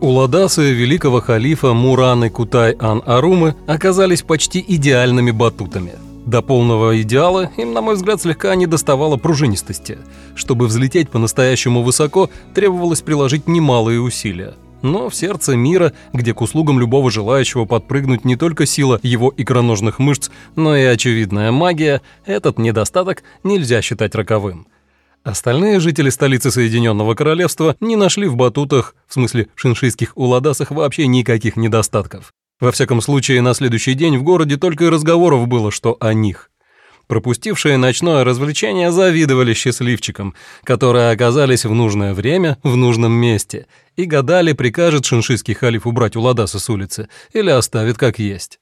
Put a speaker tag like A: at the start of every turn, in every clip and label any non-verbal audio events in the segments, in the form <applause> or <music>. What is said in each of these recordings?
A: Уладасы великого халифа Мураны Кутай Ан-Арумы оказались почти идеальными батутами. До полного идеала им, на мой взгляд, слегка не доставало пружинистости. Чтобы взлететь по-настоящему высоко, требовалось приложить немалые усилия. Но в сердце мира, где к услугам любого желающего подпрыгнуть не только сила его икроножных мышц, но и очевидная магия, этот недостаток нельзя считать роковым. Остальные жители столицы Соединенного Королевства не нашли в батутах, в смысле шиншийских уладасах, вообще никаких недостатков. Во всяком случае, на следующий день в городе только и разговоров было, что о них. Пропустившие ночное развлечение завидовали счастливчикам, которые оказались в нужное время в нужном месте, и гадали, прикажет шиншийский халиф убрать Уладаса с улицы или оставит как есть.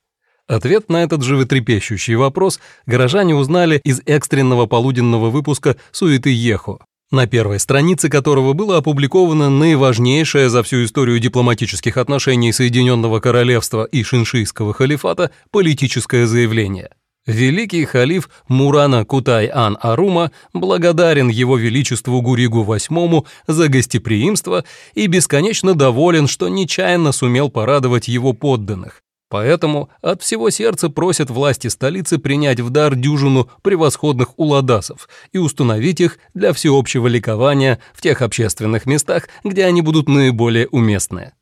A: Ответ на этот животрепещущий вопрос горожане узнали из экстренного полуденного выпуска «Суеты Ехо», на первой странице которого было опубликовано наиважнейшее за всю историю дипломатических отношений Соединенного Королевства и Шиншийского халифата политическое заявление. Великий халиф Мурана Кутай-Ан Арума благодарен его величеству Гуригу VIII за гостеприимство и бесконечно доволен, что нечаянно сумел порадовать его подданных, Поэтому от всего сердца просят власти столицы принять в дар дюжину превосходных уладасов и установить их для всеобщего ликования в тех общественных местах, где они будут наиболее уместны.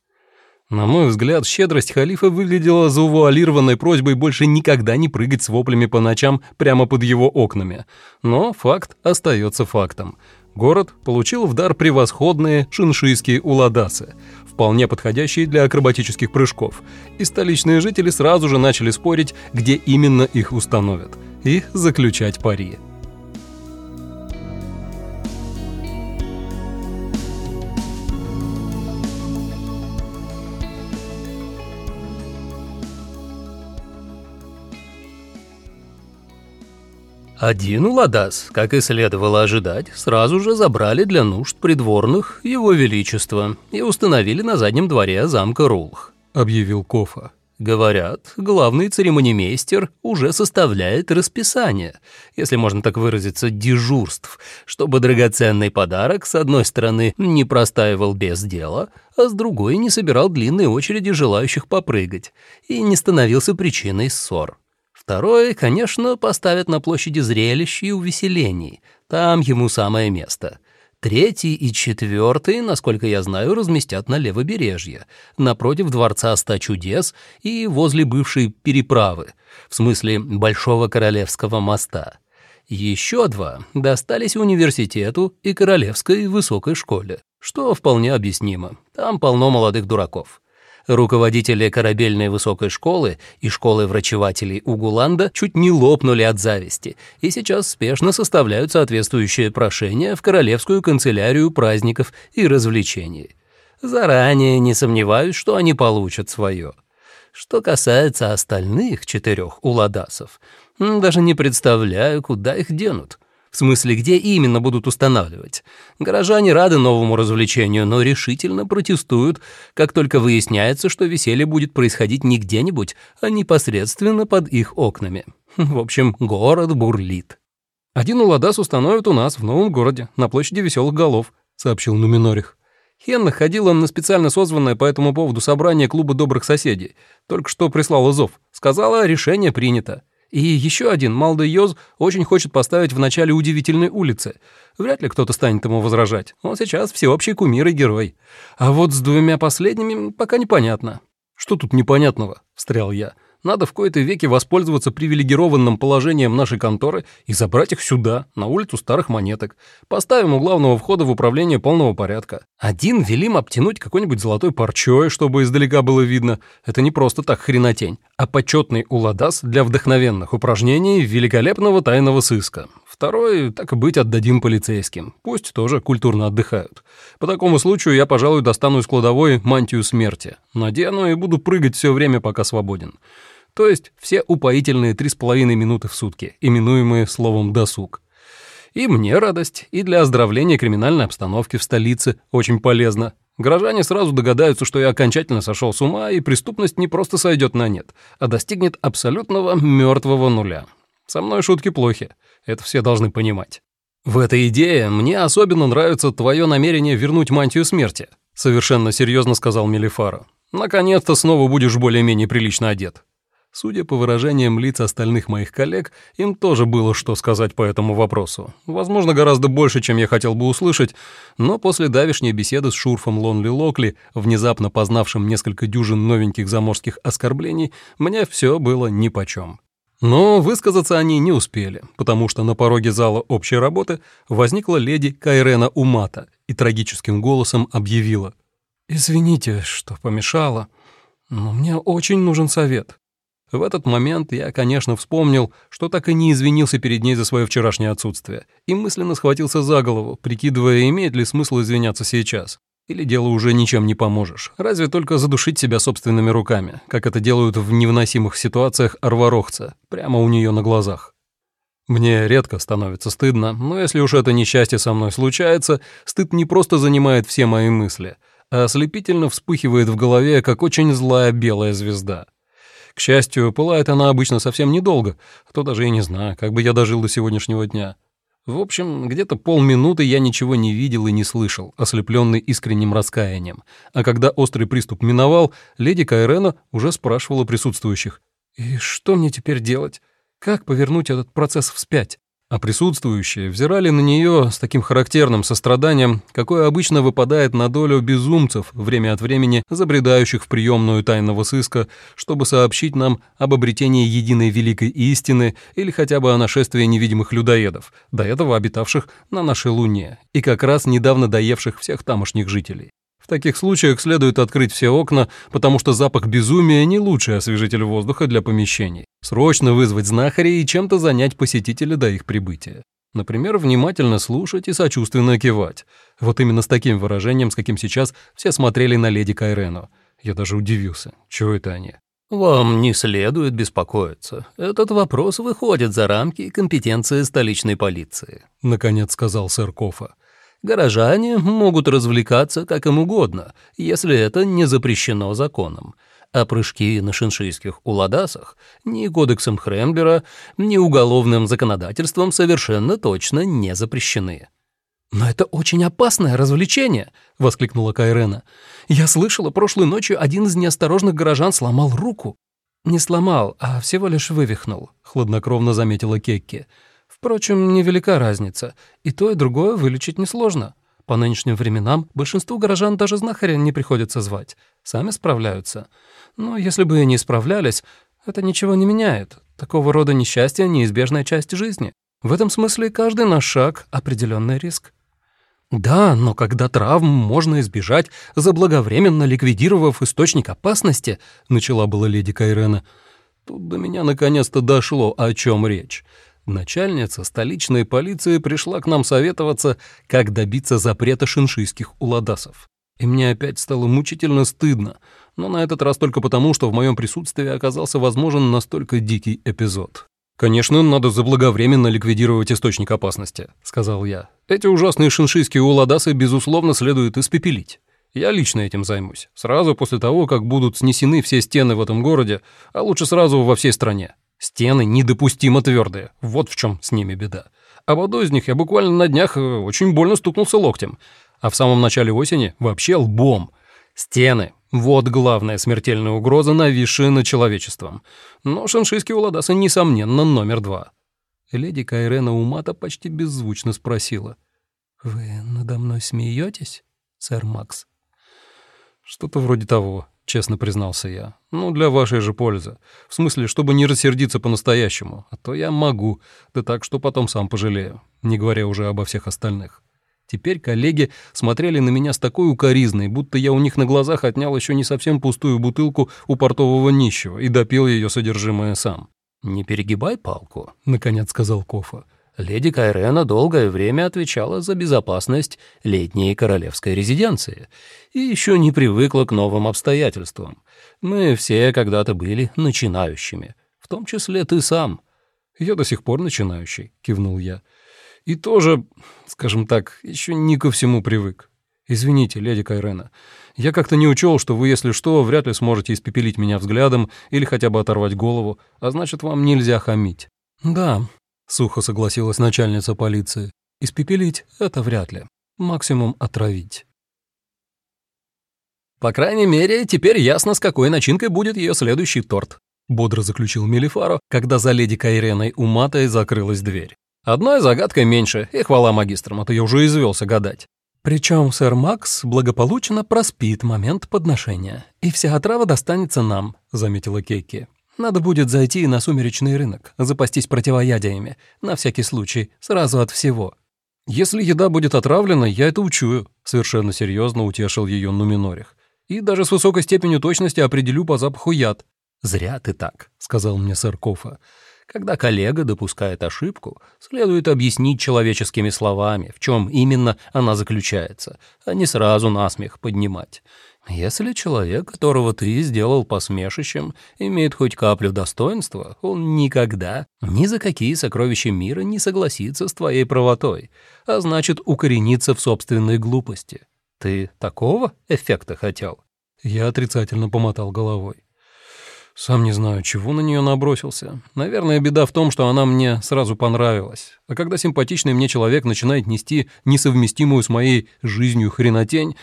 A: На мой взгляд, щедрость халифа выглядела завуалированной просьбой больше никогда не прыгать с воплями по ночам прямо под его окнами. Но факт остается фактом. Город получил в дар превосходные шиншийские уладасы, вполне подходящие для акробатических прыжков, и столичные жители сразу же начали спорить, где именно их установят, и заключать пари.
B: Один Уладас, как и следовало ожидать, сразу же забрали для нужд придворных его величества и установили на заднем дворе замка Рулх,
A: объявил Кофа.
B: Говорят, главный церемонимейстер уже составляет расписание, если можно так выразиться, дежурств, чтобы драгоценный подарок, с одной стороны, не простаивал без дела, а с другой не собирал длинные очереди желающих попрыгать и не становился причиной ссор. Второе, конечно, поставят на площади зрелищ и увеселений. Там ему самое место. Третий и четвертый, насколько я знаю, разместят на левобережье, напротив Дворца Ста Чудес и возле бывшей переправы, в смысле Большого Королевского моста. Еще два достались университету и Королевской высокой школе, что вполне объяснимо. Там полно молодых дураков. Руководители корабельной высокой школы и школы врачевателей Угуланда чуть не лопнули от зависти и сейчас спешно составляют соответствующее прошение в Королевскую канцелярию праздников и развлечений. Заранее не сомневаюсь, что они получат свое. Что касается остальных четырех уладасов, даже не представляю, куда их денут. В смысле, где именно будут устанавливать? Горожане рады новому развлечению, но решительно протестуют, как только выясняется, что веселье будет происходить не где-нибудь, а непосредственно под их окнами. <laughs> В общем, город бурлит.
A: «Один Уладас установят у нас, в новом городе, на площади Веселых Голов», — сообщил Нуминорих. Хенна ходила на специально созванное по этому поводу собрание клуба добрых соседей. Только что прислала зов. Сказала, решение принято. И еще один, Малдой Йоз, очень хочет поставить в начале удивительной улицы. Вряд ли кто-то станет ему возражать. Он сейчас всеобщий кумир и герой. А вот с двумя последними пока непонятно. «Что тут непонятного?» — встрял я. Надо в кои-то веки воспользоваться привилегированным положением нашей конторы и забрать их сюда, на улицу старых монеток. Поставим у главного входа в управление полного порядка. Один велим обтянуть какой-нибудь золотой парчой, чтобы издалека было видно. Это не просто так хренотень, а почетный уладас для вдохновенных упражнений великолепного тайного сыска. Второй, так и быть, отдадим полицейским. Пусть тоже культурно отдыхают. По такому случаю я, пожалуй, достану из кладовой мантию смерти. Надену и буду прыгать все время, пока свободен то есть все упоительные три с половиной минуты в сутки, именуемые словом «досуг». И мне радость, и для оздоровления криминальной обстановки в столице очень полезно. Горожане сразу догадаются, что я окончательно сошел с ума, и преступность не просто сойдет на нет, а достигнет абсолютного мертвого нуля. Со мной шутки плохи, это все должны понимать. В этой идее мне особенно нравится твое намерение вернуть мантию смерти. совершенно серьезно сказал Мелифара. «Наконец-то снова будешь более-менее прилично одет». Судя по выражениям лиц остальных моих коллег, им тоже было что сказать по этому вопросу. Возможно, гораздо больше, чем я хотел бы услышать, но после давешней беседы с Шурфом Лонли Локли, внезапно познавшим несколько дюжин новеньких заморских оскорблений, мне все было нипочем. Но высказаться они не успели, потому что на пороге зала общей работы возникла леди Кайрена Умата и трагическим голосом объявила. «Извините, что помешала, но мне очень нужен совет». В этот момент я, конечно, вспомнил, что так и не извинился перед ней за свое вчерашнее отсутствие, и мысленно схватился за голову, прикидывая, имеет ли смысл извиняться сейчас. Или дело уже ничем не поможешь, разве только задушить себя собственными руками, как это делают в невыносимых ситуациях арварохца, прямо у нее на глазах. Мне редко становится стыдно, но если уж это несчастье со мной случается, стыд не просто занимает все мои мысли, а ослепительно вспыхивает в голове, как очень злая белая звезда. К счастью, пылает она обычно совсем недолго, а то даже и не знаю, как бы я дожил до сегодняшнего дня. В общем, где-то полминуты я ничего не видел и не слышал, ослепленный искренним раскаянием. А когда острый приступ миновал, леди Кайрена уже спрашивала присутствующих. «И что мне теперь делать? Как повернуть этот процесс вспять?» А присутствующие взирали на нее с таким характерным состраданием, какое обычно выпадает на долю безумцев, время от времени забредающих в приемную тайного сыска, чтобы сообщить нам об обретении единой великой истины или хотя бы о нашествии невидимых людоедов, до этого обитавших на нашей Луне и как раз недавно доевших всех тамошних жителей. В таких случаях следует открыть все окна, потому что запах безумия не лучший освежитель воздуха для помещений. Срочно вызвать знахарей и чем-то занять посетителя до их прибытия. Например, внимательно слушать и сочувственно кивать. Вот именно с таким выражением, с каким сейчас все смотрели на леди Кайрену. Я даже удивился. Чего это они?
B: «Вам не следует беспокоиться. Этот вопрос выходит за рамки компетенции столичной полиции», — наконец сказал сэр Кофа. Горожане могут развлекаться как им угодно, если это не запрещено законом. А прыжки на шиншийских уладасах ни кодексом Хрембера, ни уголовным законодательством совершенно точно не запрещены. «Но это очень опасное развлечение!» — воскликнула Кайрена. «Я слышала, прошлой ночью один из неосторожных горожан сломал руку». «Не сломал, а всего лишь вывихнул», — хладнокровно заметила Кекки. Впрочем, невелика разница. И то, и другое вылечить несложно. По нынешним временам большинству горожан даже знахаря не приходится звать. Сами справляются. Но если бы и не справлялись, это ничего не меняет. Такого рода несчастье — неизбежная часть жизни. В этом смысле каждый наш шаг — определенный риск. Да, но когда травм можно избежать, заблаговременно ликвидировав источник опасности, начала была леди Кайрена, тут до меня наконец-то дошло, о чем речь. Начальница столичной полиции пришла к нам советоваться, как добиться запрета шиншийских уладасов. И мне опять стало мучительно стыдно, но на этот раз только потому, что в моем присутствии оказался возможен настолько дикий эпизод. «Конечно, надо заблаговременно ликвидировать источник опасности», — сказал я. «Эти ужасные шиншийские уладасы, безусловно, следует испепелить. Я лично этим займусь, сразу после того, как будут снесены все стены в этом городе, а лучше сразу во всей стране. Стены недопустимо твердые, вот в чем с ними беда. В одной из них я буквально на днях э, очень больно стукнулся локтем, а в самом начале осени вообще лбом. Стены — вот главная смертельная угроза, нависшая над человечеством. Но шаншийские уладасы, несомненно, номер два. Леди Кайрена Умата почти беззвучно спросила. «Вы надо мной смеетесь, сэр Макс?» «Что-то вроде того», — честно признался я. «Ну, для вашей же пользы. В смысле, чтобы не рассердиться по-настоящему. А то я могу, да так, что потом сам пожалею, не говоря уже обо всех остальных». Теперь коллеги смотрели на меня с такой укоризной, будто я у них на глазах отнял еще не совсем пустую бутылку у портового нищего и допил ее содержимое сам. «Не перегибай палку», — наконец сказал Кофа. Леди Кайрена долгое время отвечала за безопасность летней королевской резиденции и еще не привыкла к новым обстоятельствам. Мы все когда-то были начинающими, в том числе ты сам.
A: «Я до сих пор начинающий», — кивнул я. «И тоже, скажем так, еще не ко всему привык. Извините, леди Кайрена, я как-то не учел, что вы, если что, вряд ли сможете испепелить меня взглядом или хотя бы оторвать голову, а значит, вам нельзя хамить». «Да, — сухо согласилась начальница полиции. «Испепелить — это вряд ли. Максимум отравить». По крайней мере, теперь ясно, с какой начинкой будет ее следующий торт. Бодро заключил Мелифаро, когда за леди Кайреной у Матой закрылась дверь. Одной загадкой меньше, и хвала магистрам, а то я уже извелся гадать. Причем сэр Макс благополучно проспит момент подношения, и вся отрава достанется нам, заметила Кейки. Надо будет зайти на сумеречный рынок, запастись противоядиями, на всякий случай, сразу от всего. Если еда будет отравлена, я это учую, совершенно серьезно утешил ее Нуминорих. И даже с высокой степенью точности определю по запаху яд. Зря ты так, сказал мне сэр Кофа. Когда коллега допускает ошибку, следует объяснить человеческими словами, в чем именно она заключается, а не сразу насмех поднимать. Если человек, которого ты сделал посмешищем, имеет хоть каплю достоинства, он никогда ни за какие сокровища мира не согласится с твоей правотой, а значит, укоренится в собственной глупости. Ты такого эффекта хотел? Я отрицательно помотал головой. Сам не знаю, чего на нее набросился. Наверное, беда в том, что она мне сразу понравилась. А когда симпатичный мне человек начинает нести несовместимую с моей жизнью хренотень,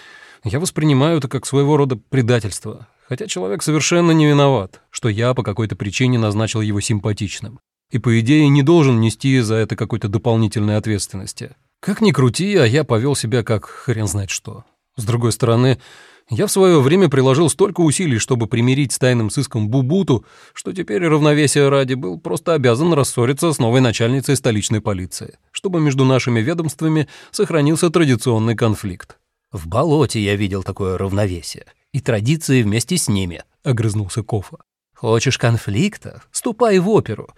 A: я воспринимаю это как своего рода предательство. Хотя человек совершенно не виноват, что я по какой-то причине назначил его симпатичным. И, по идее, не должен нести за это какой-то дополнительной ответственности. Как ни крути, а я повел себя как хрен знает что. С другой стороны, я в свое время приложил столько усилий, чтобы примирить с тайным сыском Бубуту, что теперь равновесия ради был просто обязан рассориться с новой начальницей столичной полиции, чтобы между нашими ведомствами сохранился традиционный конфликт.
B: «В болоте я видел такое равновесие. И традиции вместе с ними», — огрызнулся Кофа. «Хочешь конфликта? Ступай в оперу.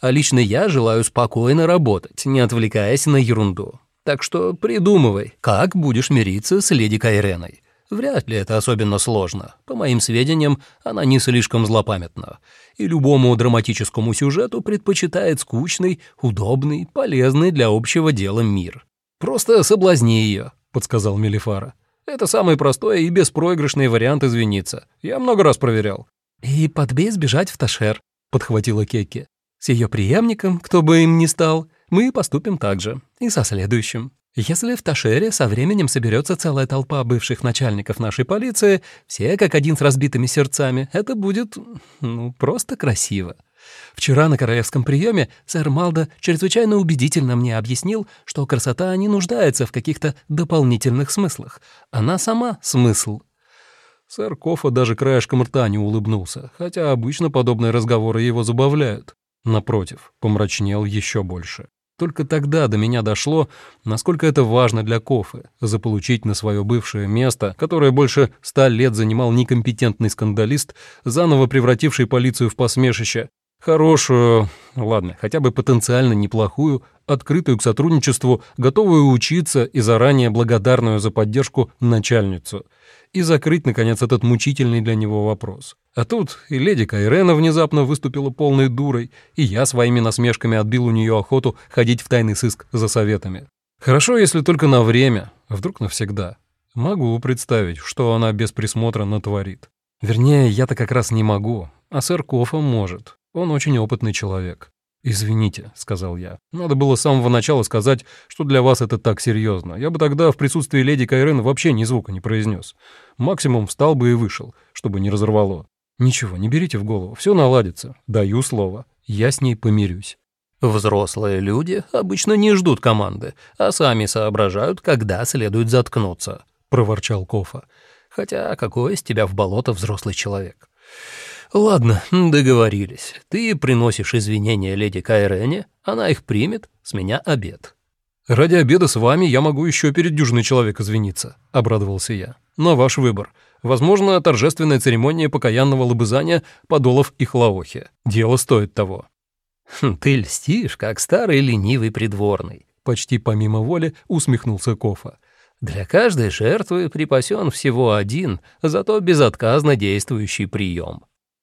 B: А лично я желаю спокойно работать, не отвлекаясь на ерунду. Так что придумывай, как будешь мириться с леди Кайреной». Вряд ли это особенно сложно. По моим сведениям, она не слишком злопамятна. И любому драматическому сюжету предпочитает скучный, удобный, полезный для общего дела мир. «Просто соблазни ее», — подсказал Мелифара. «Это самый простой и беспроигрышный вариант извиниться. Я много раз проверял». «И подбей сбежать в Ташер», — подхватила Кеки. «С ее преемником, кто бы им ни стал, мы поступим так же. И со следующим». Если в Ташере со временем соберется целая толпа бывших начальников нашей полиции, все как один с разбитыми сердцами, это будет, ну, просто красиво. Вчера на королевском приеме сэр Малда чрезвычайно убедительно мне объяснил, что красота не нуждается в каких-то дополнительных смыслах. Она сама смысл.
A: Сэр Кофа даже краешком рта не улыбнулся, хотя обычно подобные разговоры его забавляют. Напротив, помрачнел еще больше. Только тогда до меня дошло, насколько это важно для Кофы — заполучить на свое бывшее место, которое больше ста лет занимал некомпетентный скандалист, заново превративший полицию в посмешище, хорошую, ладно, хотя бы потенциально неплохую, открытую к сотрудничеству, готовую учиться и заранее благодарную за поддержку начальницу — и закрыть, наконец, этот мучительный для него вопрос. А тут и леди Кайрена внезапно выступила полной дурой, и я своими насмешками отбил у нее охоту ходить в тайный сыск за советами. Хорошо, если только на время, а вдруг навсегда. Могу представить, что она без присмотра натворит. Вернее, я-то как раз не могу, а сэр Кофа может. Он очень опытный человек. «Извините», — сказал я. «Надо было с самого начала сказать, что для вас это так серьезно. Я бы тогда в присутствии леди Кайрен вообще ни звука не произнес. Максимум встал бы и вышел, чтобы не разорвало. Ничего, не берите в голову, все наладится. Даю слово. Я с ней помирюсь».
B: «Взрослые люди обычно не ждут команды, а сами соображают, когда следует заткнуться», — проворчал Кофа. «Хотя какой из тебя в болото взрослый человек?» «Ладно, договорились. Ты приносишь извинения леди Кайрене, она их примет, с меня обед».
A: «Ради обеда с вами я могу еще перед дюжиной человек извиниться», — обрадовался я. «Но ваш выбор. Возможно, торжественная церемония покаянного лобызания подолов и хлаохи. Дело стоит того».
B: «Хм, «Ты льстишь, как старый ленивый придворный», — почти помимо воли усмехнулся Кофа. «Для каждой жертвы припасен всего один, зато безотказно действующий прием.